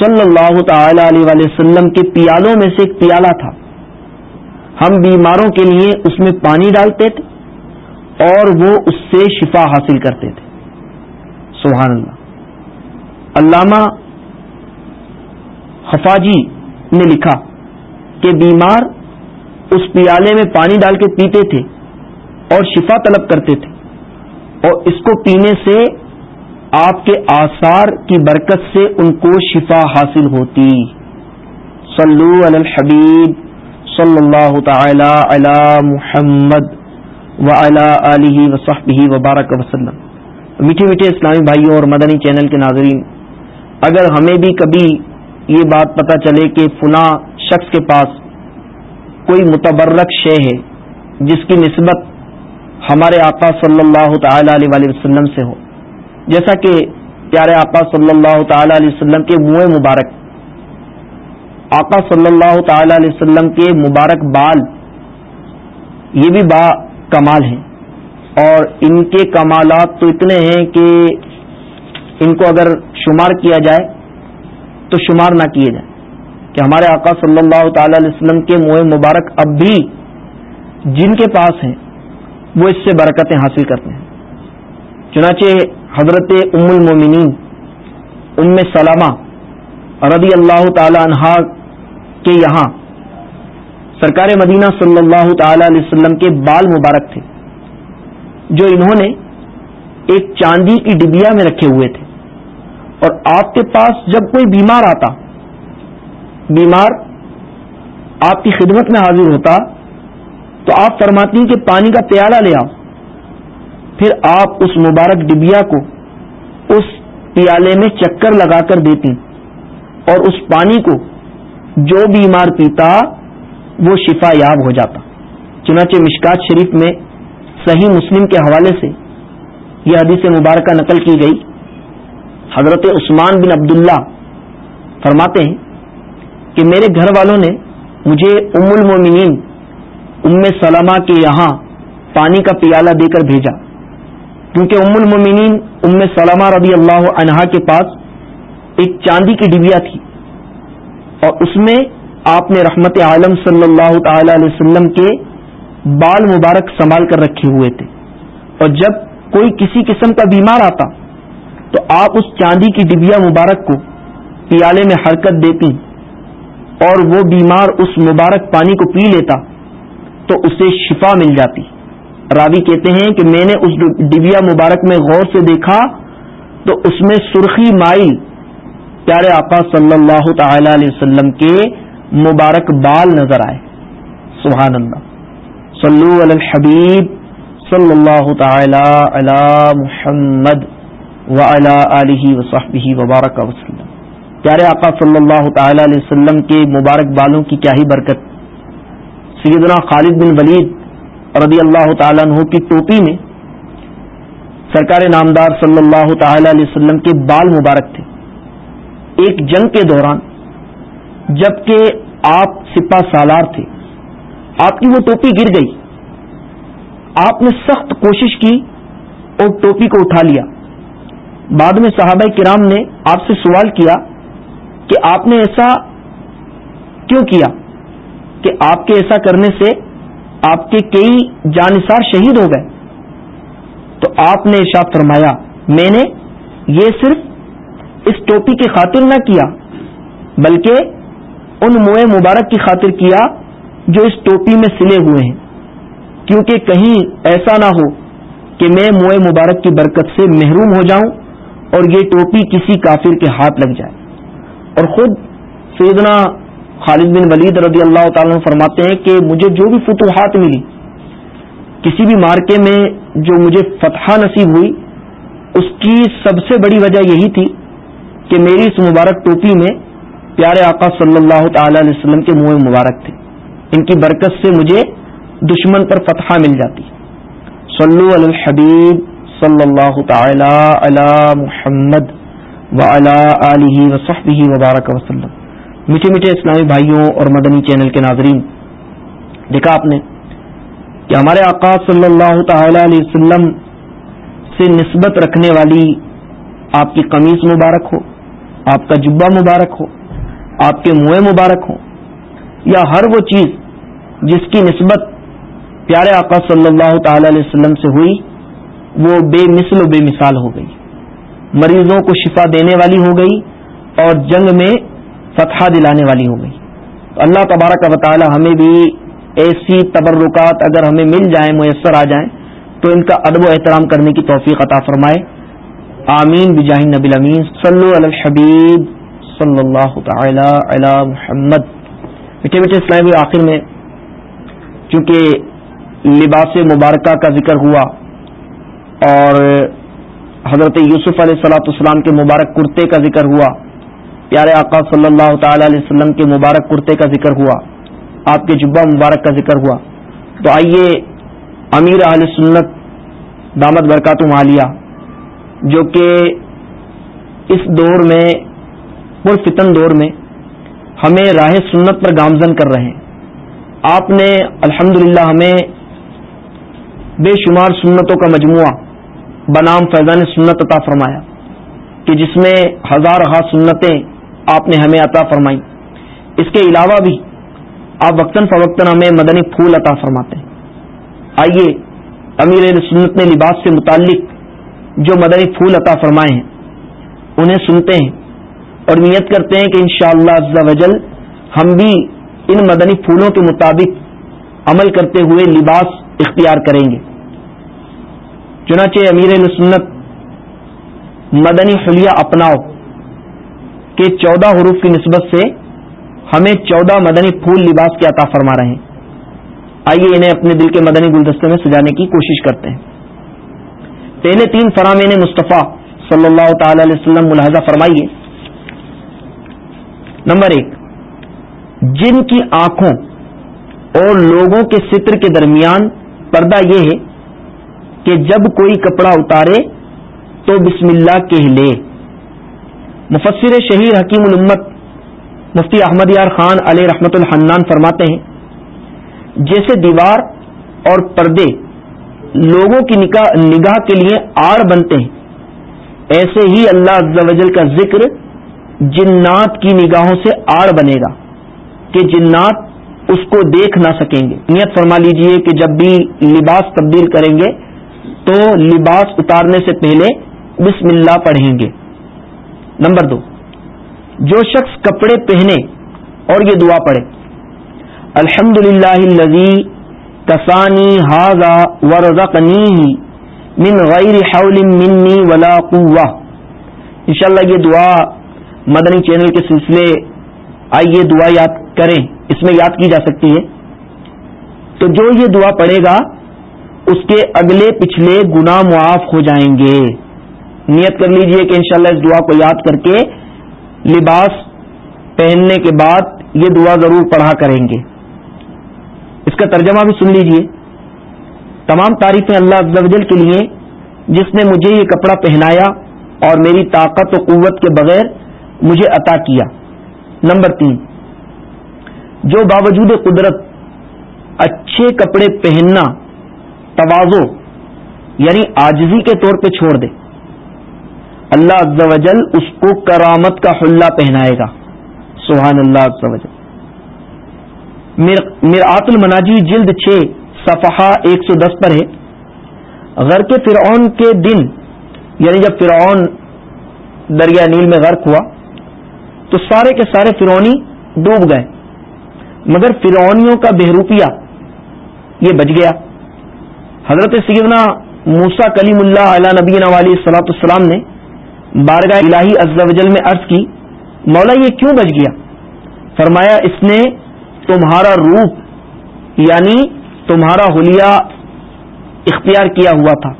صلی اللہ تعالی علیہ وسلم کے پیالوں میں سے ایک پیالہ تھا۔ ہم بیماروں کے لیے اس میں پانی ڈالتے تھے اور وہ اس سے شفا حاصل کرتے تھے۔ سبحان اللہ۔ علامہ حفاجی نے لکھا کہ بیمار اس پیالے میں پانی ڈال کے پیتے تھے اور شفا طلب کرتے تھے اور اس کو پینے سے آپ کے آثار کی برکت سے ان کو شفا حاصل ہوتی۔ صلو علی الحبیب صلی اللہ تعالی علی محمد علیہ وصحبہ وبارک وسلم۔ میٹھے میٹھے اسلامی بھائیوں اور مدنی چینل کے ناظرین اگر ہمیں بھی کبھی یہ بات پتہ چلے کہ فلاں شخص کے پاس کوئی متبرک شے ہے، جس کی نسبت ہمارے آقا صلی اللہ تعالی علیہ وسلم سے ہو۔ جیسا کہ پیارے آقا صلی اللہ تعالی علیہ وسلم کے منہ مبارک، آقا صلی اللہ تعالی علیہ وسلم کے مبارک بال یہ بھی با کمال ہیں۔ اور ان کے کمالات تو اتنے ہیں کہ ان کو اگر شمار کیا جائے تو شمار نہ کیے جائیں۔ کہ ہمارے آقا صلی اللہ تعالی علیہ وسلم کے منہ مبارک اب بھی جن کے پاس ہیں، وہ اس سے برکتیں حاصل کرتے ہیں۔ چنانچہ حضرت ام المومنین، ام سلامہ رضی اللہ تعالی عنہا کے یہاں سرکار مدینہ صلی اللہ تعالی علیہ وسلم کے بال مبارک تھے، جو انہوں نے ایک چاندی کی ڈبیا میں رکھے ہوئے تھے۔ اور آپ کے پاس جب کوئی بیمار آتا، بیمار آپ کی خدمت میں حاضر ہوتا، تو آپ فرماتی کہ پانی کا پیالہ لے آؤ۔ پھر آپ اس مبارک ڈبیا کو اس پیالے میں چکر لگا کر دیتی اور اس پانی کو جو بیمار پیتا، وہ شفا یاب ہو جاتا۔ چنانچہ مشکات شریف میں صحیح مسلم کے حوالے سے یہ حدیث مبارکہ نقل کی گئی۔ حضرت عثمان بن عبداللہ فرماتے ہیں کہ میرے گھر والوں نے مجھے ام المومنین، ام سلمہ کے یہاں پانی کا پیالہ دے کر بھیجا۔ کیونکہ ام المومنین، ام سلمہ رضی اللہ عنہا کے پاس ایک چاندی کی ڈبیا تھی۔ اور اس میں آپ نے رحمت عالم صلی اللہ تعالی علیہ وسلم کے بال مبارک سنبھال کر رکھے ہوئے تھے۔ اور جب کوئی کسی قسم کا بیمار آتا تو آپ اس چاندی کی ڈبیا مبارک کو پیالے میں حرکت دیتی اور وہ بیمار اس مبارک پانی کو پی لیتا تو اسے شفا مل جاتی۔ راوی کہتے ہیں کہ میں نے اس ڈبیا مبارک میں غور سے دیکھا تو اس میں سرخی مائل پیارے آقا صلی اللہ تعالی علیہ وسلم کے مبارک بال نظر آئے۔ سبحان اللہ۔ صلو علی الحبیب صلی اللہ تعالی علی محمد۔ وبارک وسلم۔ پیارے آقا صلی اللہ تعالی علیہ وسلم کے مبارک بالوں کی کیا ہی برکت۔ سیدنا خالد بن ولید رضی اللہ تعالیٰ عنہ کی ٹوپی میں سرکار نامدار صلی اللہ تعالی علیہ وسلم کے بال مبارک تھے۔ ایک جنگ کے دوران جبکہ آپ سپا سالار تھے، آپ کی وہ ٹوپی گر گئی۔ آپ نے سخت کوشش کی اور ٹوپی کو اٹھا لیا۔ بعد میں صحابہ کرام نے آپ سے سوال کیا کہ آپ نے ایسا کیوں کیا کہ آپ کے ایسا کرنے سے آپ کے کئی جانصار شہید ہو گئے؟ تو آپ نے ارشاد فرمایا، میں نے یہ صرف اس ٹوپی کی خاطر نہ کیا، بلکہ ان موئے مبارک کی خاطر کیا جو اس ٹوپی میں سلے ہوئے ہیں۔ کیونکہ کہیں ایسا نہ ہو کہ میں موئے مبارک کی برکت سے محروم ہو جاؤں اور یہ ٹوپی کسی کافر کے ہاتھ لگ جائے۔ اور خود سیدنا خالد بن ولید رضی اللہ تعالیٰ فرماتے ہیں کہ مجھے جو بھی فتوحات ملی، کسی بھی مارکے میں جو مجھے فتح نصیب ہوئی، اس کی سب سے بڑی وجہ یہی تھی کہ میری اس مبارک ٹوپی میں پیارے آقا صلی اللہ تعالی علیہ وسلم کے منہ مبارک تھے۔ ان کی برکت سے مجھے دشمن پر فتح مل جاتی۔ صلو علی الحبیب صلی اللہ تعالی علی محمد وبارک وسلم۔ میٹھے میٹھے اسلامی بھائیوں اور مدنی چینل کے ناظرین، دیکھا آپ نے کہ ہمارے آقا صلی اللہ تعالی علیہ وسلم سے نسبت رکھنے والی آپ کی قمیص مبارک ہو، آپ کا جبہ مبارک ہو، آپ کے منہ مبارک ہو، یا ہر وہ چیز جس کی نسبت پیارے آقا صلی اللہ تعالی علیہ وسلم سے ہوئی وہ بے مثل و بے مثال ہو گئی۔ مریضوں کو شفا دینے والی ہو گئی اور جنگ میں فتح دلانے والی ہو گئی۔ اللہ تبارک کا تعالی ہمیں بھی ایسی تبرکات اگر ہمیں مل جائیں، میسر آ جائیں، تو ان کا ادب و احترام کرنے کی توفیق عطا فرمائے۔ آمین۔ بجاہ نبی امین صلی الحبیب صلی اللہ تعالی علی محمد۔ میٹھے میٹھے اسلام آخر میں چونکہ لباس مبارکہ کا ذکر ہوا اور حضرت یوسف علیہ السلاۃ السلام کے مبارک کرتے کا ذکر ہوا۔ پیارے آقا صلی اللہ تعالی علیہ وسلم کے مبارک کرتے کا ذکر ہوا۔ آپ کے جبہ مبارک کا ذکر ہوا۔ تو آئیے امیر اہل سنت دامت برکات مالیہ، جو کہ اس دور میں، پرفتن دور میں ہمیں راہ سنت پر گامزن کر رہے ہیں۔ آپ نے الحمد ہمیں بے شمار سنتوں کا مجموعہ بنام فیضان سنت عطا فرمایا کہ جس میں ہزار ہا سنتیں آپ نے ہمیں عطا فرمائی اس کے علاوہ بھی آپ وقتاً فوقتاً ہمیں مدنی پھول عطا فرماتے ہیں۔ آئیے امیر سنت نے لباس سے متعلق جو مدنی پھول عطا فرمائے ہیں، انہیں سنتے ہیں اور نیت کرتے ہیں کہ انشاءاللہ شاء اللہ ہم بھی ان مدنی پھولوں کے مطابق عمل کرتے ہوئے لباس اختیار کریں گے۔ چنانچہ امیر سنت مدنی حلیہ اپناؤ کے چودہ حروف کی نسبت سے ہمیں چودہ مدنی پھول لباس کے عطا فرما رہے ہیں۔ آئیے انہیں اپنے دل کے مدنی گلدستے میں سجانے کی کوشش کرتے ہیں۔ پہلے تین فرامین مصطفیٰ صلی اللہ تعالی علیہ وسلم ملاحظہ فرمائیے۔ نمبر ایک، جن کی آنکھوں اور لوگوں کے ستر کے درمیان پردہ یہ ہے کہ جب کوئی کپڑا اتارے تو بسم اللہ کہہ لے۔ مفسر شہیر حکیم الامت مفتی احمد یار خان علیہ رحمت الحنان فرماتے ہیں، جیسے دیوار اور پردے لوگوں کی نگاہ کے لیے آڑ بنتے ہیں، ایسے ہی اللہ عز و جل کا ذکر جنات کی نگاہوں سے آڑ بنے گا کہ جنات اس کو دیکھ نہ سکیں گے۔ نیت فرما لیجیے کہ جب بھی لباس تبدیل کریں گے تو لباس اتارنے سے پہلے بسم اللہ پڑھیں گے۔ نمبر دو، جو شخص کپڑے پہنے اور یہ دعا پڑھے الحمد للہ کسانی ہاضا ورزقنی من غیر حول منی ولا قوہ انشاءاللہ یہ دعا مدنی چینل کے سلسلے آئیے دعا یاد کریں، اس میں یاد کی جا سکتی ہے۔ تو جو یہ دعا پڑھے گا اس کے اگلے پچھلے گنا معاف ہو جائیں گے۔ نیت کر لیجیے کہ انشاءاللہ اس دعا کو یاد کر کے لباس پہننے کے بعد یہ دعا ضرور پڑھا کریں گے۔ اس کا ترجمہ بھی سن لیجیے۔ تمام تعریفیں اللہ افزل کے لیے، جس نے مجھے یہ کپڑا پہنایا اور میری طاقت و قوت کے بغیر مجھے عطا کیا۔ نمبر تین، جو باوجود قدرت اچھے کپڑے پہننا توازو یعنی آجزی کے طور پہ چھوڑ دے۔ اللہ عز و جل اس کو کرامت کا حلہ پہنائے گا۔ سبحان اللہ عز و جل۔ میرآت المناجی جلد چھ، صفحہ ایک سو دس پر ہے۔ غر کے فرعون کے دن یعنی جب فرعون دریا نیل میں غرق ہوا، تو سارے کے سارے فرونی ڈوب گئے۔ مگر فرونیوں کا بہروپیہ یہ بچ گیا۔ حضرت سیدنا موسا کلیم اللہ علیہ نبی علیہ صلاحت السلام نے بارگاہ الہی عز و جل میں عرض کی، مولا یہ کیوں بچ گیا؟ فرمایا، اس نے تمہارا روپ یعنی تمہارا حلیہ اختیار کیا ہوا تھا۔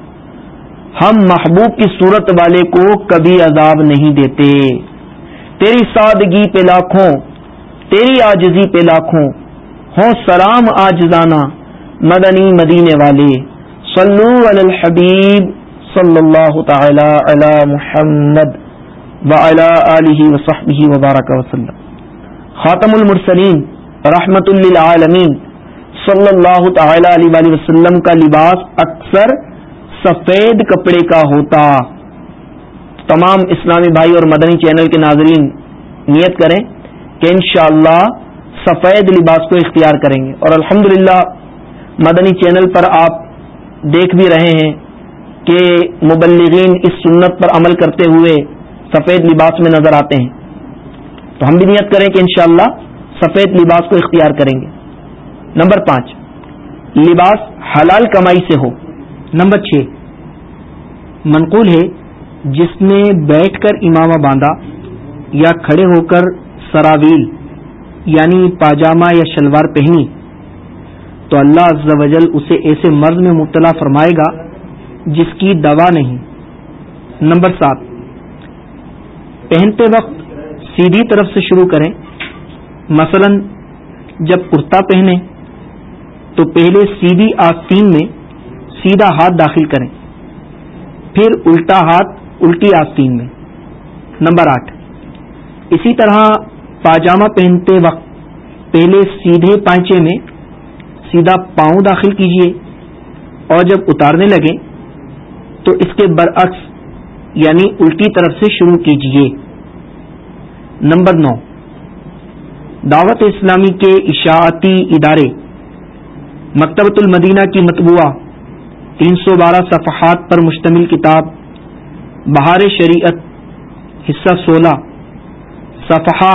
ہم محبوب کی صورت والے کو کبھی عذاب نہیں دیتے۔ تیری سادگی پہ لاکھوں، تیری آجزی پہ لاکھوں، ہوں سلام آجزانہ مدنی مدینے والے۔ صلو علی الحبیب صلی اللہ تعالی علی محمد وبارک وسلم. خاتم المرسلین رحمت للعالمین صلی اللہ تعالی علیہ وسلم کا لباس اکثر سفید کپڑے کا ہوتا. تمام اسلامی بھائی اور مدنی چینل کے ناظرین، نیت کریں کہ انشاءاللہ سفید لباس کو اختیار کریں گے. اور الحمدللہ، مدنی چینل پر آپ دیکھ بھی رہے ہیں کہ مبلغین اس سنت پر عمل کرتے ہوئے سفید لباس میں نظر آتے ہیں۔ تو ہم بھی نیت کریں کہ انشاءاللہ سفید لباس کو اختیار کریں گے۔ نمبر پانچ، لباس حلال کمائی سے ہو۔ نمبر چھ، منقول ہے جس نے بیٹھ کر امامہ باندھا یا کھڑے ہو کر سراویل یعنی پاجامہ یا شلوار پہنی تو اللہ عز و جل اسے ایسے مرض میں مبتلا فرمائے گا جس کی دوا نہیں۔ نمبر سات۔ پہنتے وقت سیدھی طرف سے شروع کریں۔ مثلا جب کرتا پہنے تو پہلے سیدھی آستین میں سیدھا ہاتھ داخل کریں۔ پھر الٹا ہاتھ الٹی آستین میں۔ نمبر آٹھ۔ اسی طرح پاجامہ پہنتے وقت پہلے سیدھے پانچے میں سیدھا پاؤں داخل کیجیے اور جب اتارنے لگیں تو اس کے برعکس یعنی الٹی طرف سے شروع کیجیے نمبر نو، دعوت اسلامی کے اشاعتی ادارے، مکتبۃ المدینہ کی مطبوعہ، تین سو بارہ صفحات پر مشتمل کتاب، بہار شریعت، حصہ سولہ، صفحہ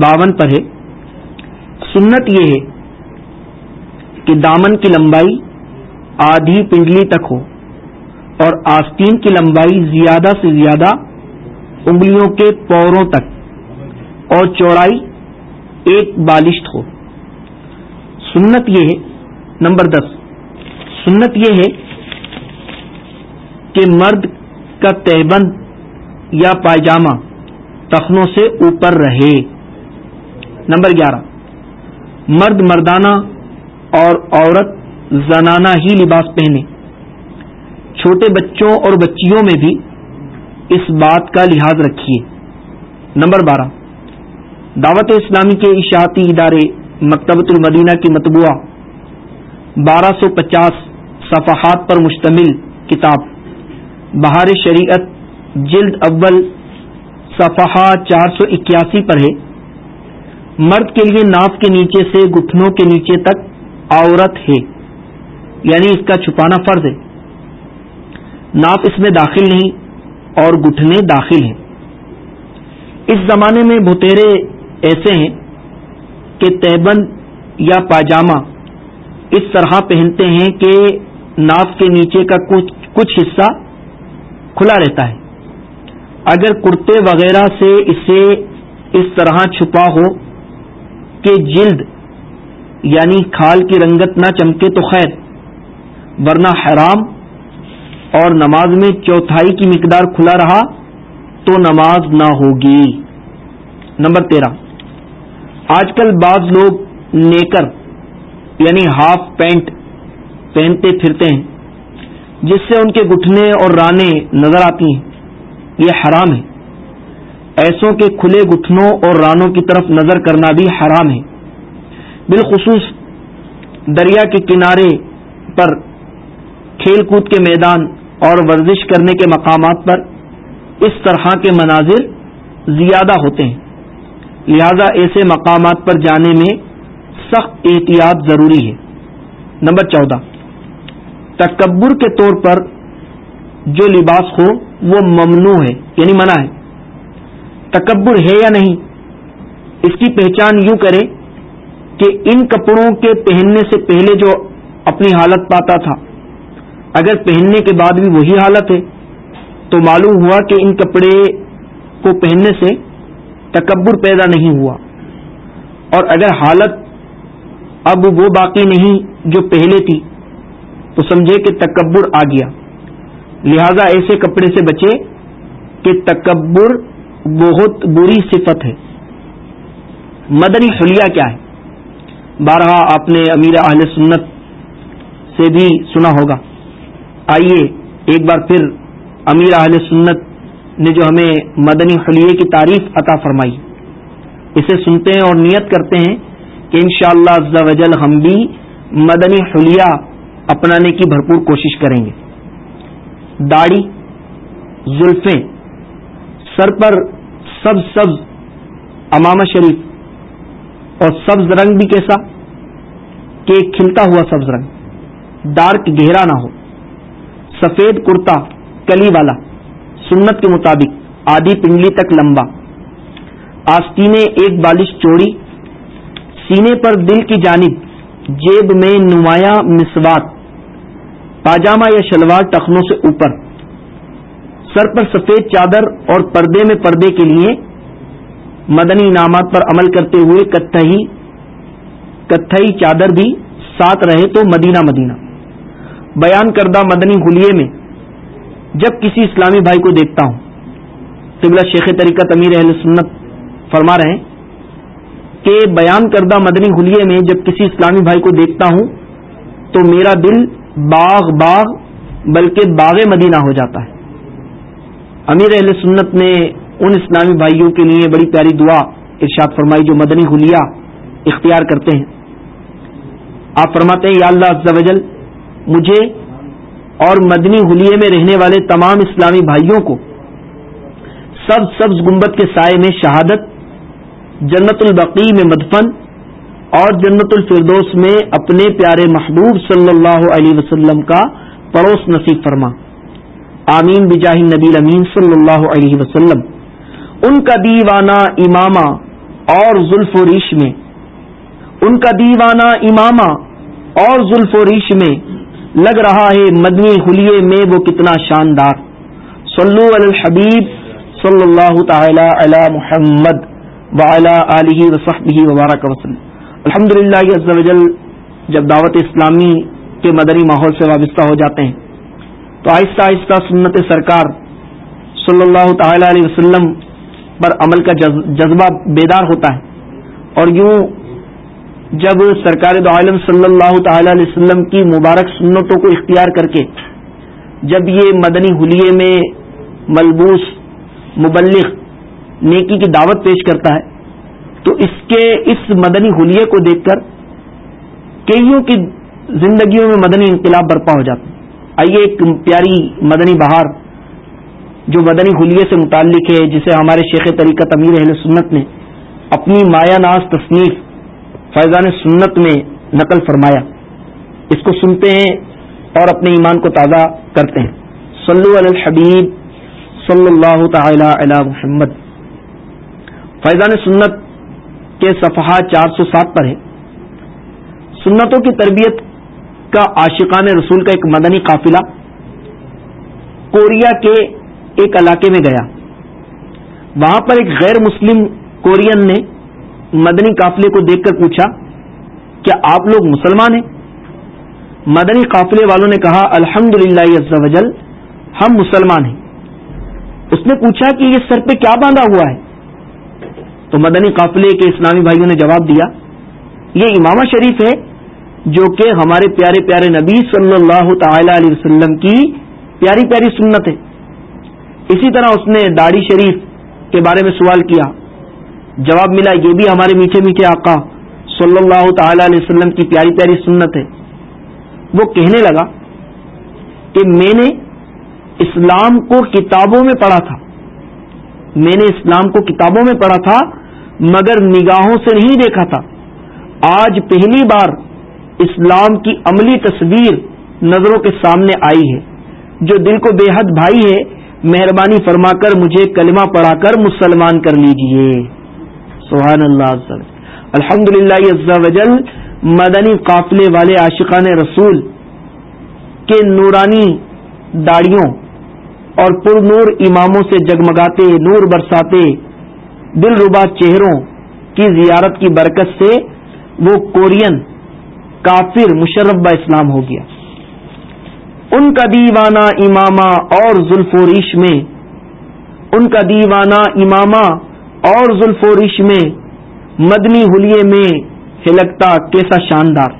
باون پر ہے۔ سنت یہ ہے کہ دامن کی لمبائی آدھی پنڈلی تک ہو اور آستین کی لمبائی زیادہ سے زیادہ انگلیوں کے پوروں تک اور چوڑائی ایک بالشت ہو۔ سنت یہ ہے، نمبر دس۔ سنت یہ ہے کہ مرد کا تہبند یا پائجامہ تخنوں سے اوپر رہے۔ نمبر گیارہ۔ مرد مردانہ اور عورت زنانہ ہی لباس پہنے۔ چھوٹے بچوں اور بچیوں میں بھی اس بات کا لحاظ رکھیے۔ نمبر بارہ، دعوت اسلامی کے اشاعتی ادارے مکتبۃ المدینہ کی مطبوعہ، بارہ سو پچاس صفحات پر مشتمل کتاب، بہار شریعت جلد اول، صفحہ چار سو اکیاسی پر ہے۔ مرد کے لیے ناف کے نیچے سے گٹھنوں کے نیچے تک عورت ہے یعنی اس کا چھپانا فرض ہے۔ ناپ اس میں داخل نہیں اور گٹھنے داخل ہیں۔ اس زمانے میں بھتیرے ایسے ہیں کہ تیبند یا پاجامہ اس طرح پہنتے ہیں کہ ناف کے نیچے کا کچھ کچھ حصہ کھلا رہتا ہے۔ اگر کرتے وغیرہ سے اسے اس طرح چھپا ہو کہ جلد یعنی کھال کی رنگت نہ چمکے تو خیر، ورنہ حرام۔ اور نماز میں چوتھائی کی مقدار کھلا رہا تو نماز نہ ہوگی۔ نمبر تیرہ۔ آج کل بعض لوگ نیکر یعنی ہاف پینٹ پہنتے پھرتے ہیں، جس سے ان کے گٹھنے اور رانے نظر آتی ہیں۔ یہ حرام ہے۔ ایسوں کے کھلے گٹھنوں اور رانوں کی طرف نظر کرنا بھی حرام ہے۔ بالخصوص دریا کے کنارے پر کھیل کود کے میدان اور ورزش کرنے کے مقامات پر اس طرح کے مناظر زیادہ ہوتے ہیں۔ لہذا ایسے مقامات پر جانے میں سخت احتیاط ضروری ہے۔ نمبر چودہ، تکبر کے طور پر جو لباس ہو وہ ممنوع ہے یعنی منع ہے۔ تکبر ہے یا نہیں، اس کی پہچان یوں کرے کہ ان کپڑوں کے پہننے سے پہلے جو اپنی حالت پاتا تھا، اگر پہننے کے بعد بھی وہی حالت ہے، تو معلوم ہوا کہ ان کپڑے کو پہننے سے تکبر پیدا نہیں ہوا۔ اور اگر حالت اب وہ باقی نہیں جو پہلے تھی، تو سمجھے کہ تکبر آ گیا۔ لہذا ایسے کپڑے سے بچے کہ تکبر بہت بری صفت ہے۔ مدنی حلیہ کیا ہے؟ بارہا آپ نے امیر اہل سنت سے بھی سنا ہوگا۔ آئیے ایک بار پھر امیر اہل سنت نے جو ہمیں مدنی حلیے کی تعریف عطا فرمائی۔ اسے سنتے ہیں اور نیت کرتے ہیں کہ انشاءاللہ شاء اللہ ہم بھی مدنی حلیہ اپنانے کی بھرپور کوشش کریں گے۔ داڑھی، زلفیں، سر پر سب سبز امام شریف اور سبز رنگ بھی کیسا؟ کہ کھلتا ہوا سبز رنگ۔ ڈارک گہرا نہ ہو۔ سفید کرتا کلی والا۔ سنت کے مطابق آدھی پنڈلی تک لمبا۔ آستینے ایک بالش چوڑی۔ سینے پر دل کی جانب جیب میں نمایاں مسوات پاجامہ یا شلوار ٹخنوں سے اوپر۔ سر پر سفید چادر اور پردے میں پردے کے لیے مدنی انعامات پر عمل کرتے ہوئے کتھئی کتھئی چادر بھی ساتھ رہے تو مدینہ مدینہ۔ بیان کردہ مدنی حلیے میں جب کسی اسلامی بھائی کو دیکھتا ہوں، قبلہ شیخ طریقہ تمیر اہل سنت فرما رہے ہیں کہ بیان کردہ مدنی حلیے میں جب کسی اسلامی بھائی کو دیکھتا ہوں تو میرا دل باغ باغ بلکہ باغ مدینہ ہو جاتا ہے۔ امیر اہل سنت نے ان اسلامی بھائیوں کے لیے بڑی پیاری دعا ارشاد فرمائی جو مدنی حلیہ اختیار کرتے ہیں۔ آپ فرماتے ہیں، یا اللہ مجھے اور مدنی حلیے میں رہنے والے تمام اسلامی بھائیوں کو سب سبز گنبد کے سائے میں شہادت، جنت البقی میں مدفن اور جنت الفردوس میں اپنے پیارے محبوب صلی اللہ علیہ وسلم کا پڑوس نصیب فرما۔ آمین بجاہ نبی امین صلی اللہ علیہ وسلم۔ ان کا دیوانہ امامہ اور زلف و ریش میں، ان کا دیوانہ امامہ اور زلف و ریش میں لگ رہا ہے مدنی حلیے میں وہ کتنا شاندار۔ صلو علی الحبیب صلی اللہ تعالی علی محمد وعلی وصحبہ وبارک وسلم الحمد للہ جب دعوت اسلامی کے مدنی ماحول سے وابستہ ہو جاتے ہیں، تو آہستہ آہستہ سنت سرکار صلی اللہ تعالی علیہ وسلم پر عمل کا جذبہ بیدار ہوتا ہے۔ اور یوں جب سرکار دو عالم صلی اللہ تعالی علیہ وسلم کی مبارک سنتوں کو اختیار کر کے جب یہ مدنی حلیے میں ملبوس، مبلغ نیکی کی دعوت پیش کرتا ہے، تو اس کے اس مدنی حلیے کو دیکھ کر کئیوں کی زندگیوں میں مدنی انقلاب برپا ہو جاتا ہے۔ آئیے ایک پیاری مدنی بہار جو مدنی حلیے سے متعلق ہے، جسے ہمارے شیخ طریقہ امیر اہل سنت نے اپنی مایا ناز تصنیف فیضان سنت میں نقل فرمایا۔ اس کو سنتے ہیں اور اپنے ایمان کو تازہ کرتے ہیں۔ صلو علی الحبیب، صلی اللہ تعالی علی محمد۔ فیضان سنت کے صفحہ چار سو سات پر ہے۔ سنتوں کی تربیت کا عاشقان رسول کا ایک مدنی قافلہ، کوریا کے ایک علاقے میں گیا۔ وہاں پر ایک غیر مسلم کورین نے مدنی قافلے کو دیکھ کر پوچھا، کیا آپ لوگ مسلمان ہیں؟ مدنی قافلے والوں نے کہا الحمد للہ ہم مسلمان ہیں۔ اس نے پوچھا کہ یہ سر پہ کیا باندھا ہوا ہے؟ تو مدنی قافلے کے اسلامی بھائیوں نے جواب دیا، یہ امامہ شریف ہے جو کہ ہمارے پیارے پیارے نبی صلی اللہ تعالی علیہ وسلم کی پیاری پیاری سنت ہے اسی طرح اس نے داڑھی شریف کے بارے میں سوال کیا۔ جواب ملا، یہ بھی ہمارے میٹھے میٹھے آقا صلی اللہ تعالی علیہ وسلم کی پیاری پیاری سنت ہے۔ وہ کہنے لگا کہ میں نے اسلام کو کتابوں میں پڑھا تھا۔ میں نے اسلام کو کتابوں میں پڑھا تھا، مگر نگاہوں سے نہیں دیکھا تھا۔ آج پہلی بار اسلام کی عملی تصویر نظروں کے سامنے آئی ہے، جو دل کو بے حد بھائی ہے مہربانی فرما کر مجھے کلمہ پڑھا کر مسلمان کر لیجیے۔ سبحان اللہ الحمد للہ مدنی قافلے والے عاشقان رسول کے نورانی داڑیوں اور پر نور اماموں سے جگمگاتے نور برساتے دل ربا چہروں کی زیارت کی برکت سے وہ کورین کافر مشرف با اسلام ہو گیا۔ ان کا دیوانہ امامہ اور زلف و ریش میں، ان کا دیوانہ امامہ اور زلفورش میں مدنی حلیے میں ہلکتا کیسا شاندار۔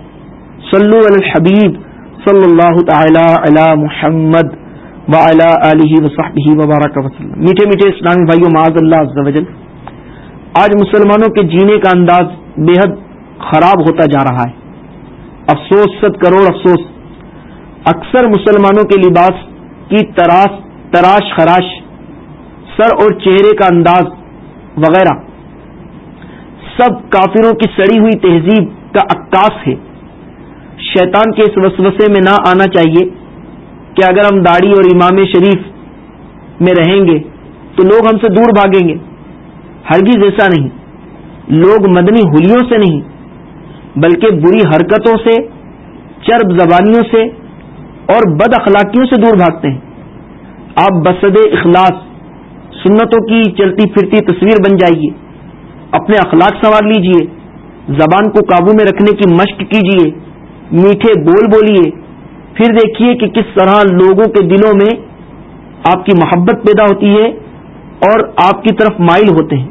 صلو علی الحبیب صلی اللہ تعالی علی محمد علیہ وصحبہ وبارک وسلم میٹھے میٹھے اسلامی بھائیوں، معاذ اللہ عز و جل، آج مسلمانوں کے جینے کا انداز بے حد خراب ہوتا جا رہا ہے۔ افسوس، ست کروڑ افسوس۔ اکثر مسلمانوں کے لباس کی تراش تراش خراش، سر اور چہرے کا انداز وغیرہ۔ سب کافروں کی سڑی ہوئی تہذیب کا عکاس ہے۔ شیطان کے اس وسوسے میں نہ آنا چاہیے کہ اگر ہم داڑھی اور امام شریف میں رہیں گے تو لوگ ہم سے دور بھاگیں گے۔ ہرگیز ایسا نہیں۔ لوگ مدنی ہولیوں سے نہیں، بلکہ بری حرکتوں سے، چرب زبانیوں سے اور بد اخلاقیوں سے دور بھاگتے ہیں۔ آپ بسد اخلاص، سنتوں کی چلتی پھرتی تصویر بن جائیے۔ اپنے اخلاق سنوار لیجیے۔ زبان کو قابو میں رکھنے کی مشق کیجیے۔ میٹھے بول بولیے۔ پھر دیکھیے کہ کس طرح لوگوں کے دلوں میں آپ کی محبت پیدا ہوتی ہے اور آپ کی طرف مائل ہوتے ہیں۔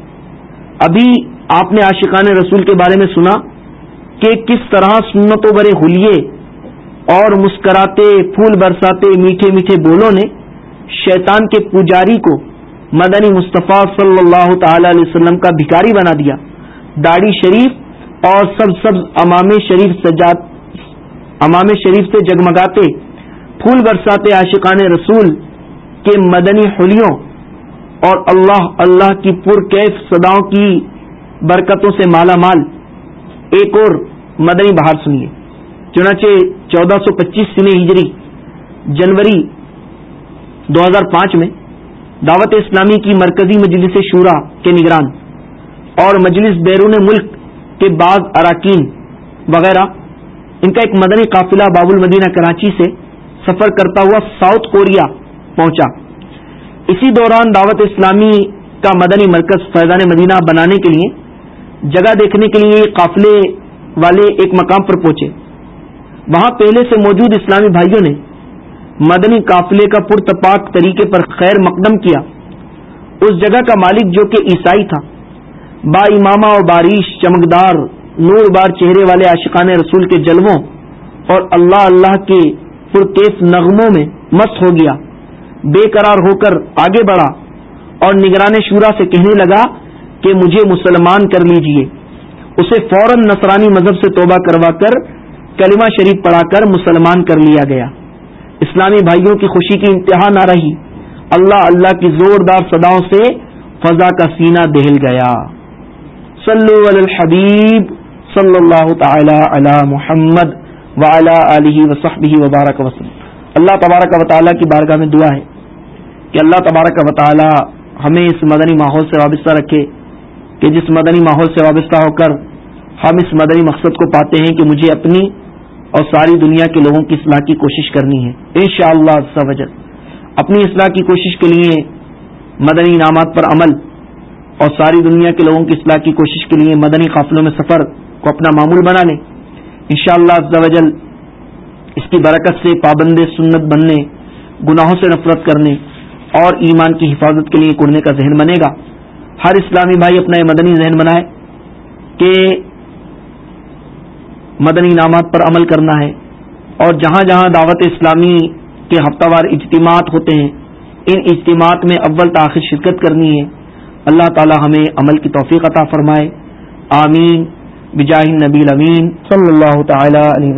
ابھی آپ نے عاشقان رسول کے بارے میں سنا کہ کس طرح سنتوں برے ہولیے اور مسکراتے، پھول برساتے، میٹھے میٹھے بولوں نے شیطان کے پجاری کو مدنی مصطفیٰ صلی اللہ تعالی علیہ وسلم کا بھکاری بنا دیا۔ داڑھی شریف اور سب سب امام شریف سجاد امام شریف سے جگمگاتے، پھول برساتے عاشقان رسول کے مدنی حلیوں اور اللہ اللہ کی پر کیف صداؤں کی برکتوں سے مالا مال۔ ایک اور مدنی بہار سنیے۔ چنانچہ چودہ سو پچیس سن ہجری، جنوری دو ہزار پانچ میں دعوت اسلامی کی مرکزی مجلس شورا کے نگران اور مجلس بیرون ملک کے بعض اراکین وغیرہ، ان کا ایک مدنی قافلہ باب المدینہ کراچی سے سفر کرتا ہوا ساؤتھ کوریا پہنچا۔ اسی دوران دعوت اسلامی کا مدنی مرکز فیضان مدینہ بنانے کے لیے، جگہ دیکھنے کے لیے قافلے والے ایک مقام پر پہنچے۔ وہاں پہلے سے موجود اسلامی بھائیوں نے مدنی قافلے کا پرتپاک طریقے پر خیر مقدم کیا۔ اس جگہ کا مالک جو کہ عیسائی تھا، با امامہ اور بارش چمکدار، نور بار چہرے والے عاشقان رسول کے جلووں اور اللہ اللہ کے پرکیف نغموں میں مست ہو گیا۔ بے قرار ہو کر آگے بڑھا اور نگران شورا سے کہنے لگا کہ مجھے مسلمان کر لیجیے۔ اسے فوراً نصرانی مذہب سے توبہ کروا کر کلمہ شریف پڑھا کر مسلمان کر لیا گیا۔ اسلامی بھائیوں کی خوشی کی انتہا نہ رہی۔ اللہ اللہ کی زوردار صداؤں سے فضا کا سینہ دہل گیا۔ صلو علی الحبیب صلی اللہ تعالی علی محمد وعلی وصحبہ وبارک وسلم اللہ تبارک و تعالی کی بارگاہ میں دعا ہے کہ اللہ تبارک و تعالی ہمیں اس مدنی ماحول سے وابستہ رکھے کہ جس مدنی ماحول سے وابستہ ہو کر ہم اس مدنی مقصد کو پاتے ہیں کہ مجھے اپنی اور ساری دنیا کے لوگوں کی اصلاح کی کوشش کرنی ہے۔ ان شاء اللہ اپنی اصلاح کی کوشش کے لیے مدنی انعامات پر عمل اور ساری دنیا کے لوگوں کی اصلاح کی کوشش کے لیے مدنی قافلوں میں سفر کو اپنا معمول بنا لیں۔ ان شاء اللہ اس کی برکت سے پابند سنت بننے، گناہوں سے نفرت کرنے اور ایمان کی حفاظت کے لیے کڑنے کا ذہن بنے گا۔ ہر اسلامی بھائی اپنا یہ مدنی ذہن بنائے کہ مدنی انعامات پر عمل کرنا ہے اور جہاں جہاں دعوت اسلامی کے ہفتہ وار اجتماعات ہوتے ہیں، ان اجتماعات میں اول تاخیر شرکت کرنی ہے۔ اللہ تعالی ہمیں عمل کی توفیق عطا فرمائے۔ آمین۔ بجاہ نبی امین صلی اللہ تعالی علیہ